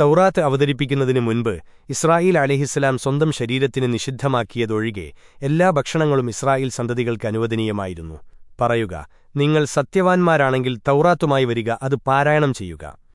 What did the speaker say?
തൗറാത്ത് അവതരിപ്പിക്കുന്നതിനു മുൻപ് ഇസ്രായേൽ അലഹിസ്സലാം സ്വന്തം ശരീരത്തിന് നിഷിദ്ധമാക്കിയതൊഴികെ എല്ലാ ഭക്ഷണങ്ങളും ഇസ്രായേൽ സന്തതികൾക്ക് അനുവദനീയമായിരുന്നു. പറയുക നിങ്ങൾ സത്യവാൻമാരാണെങ്കിൽ തൗറാത്തുമായി വരിക അത് പാരായണം ചെയ്യുക.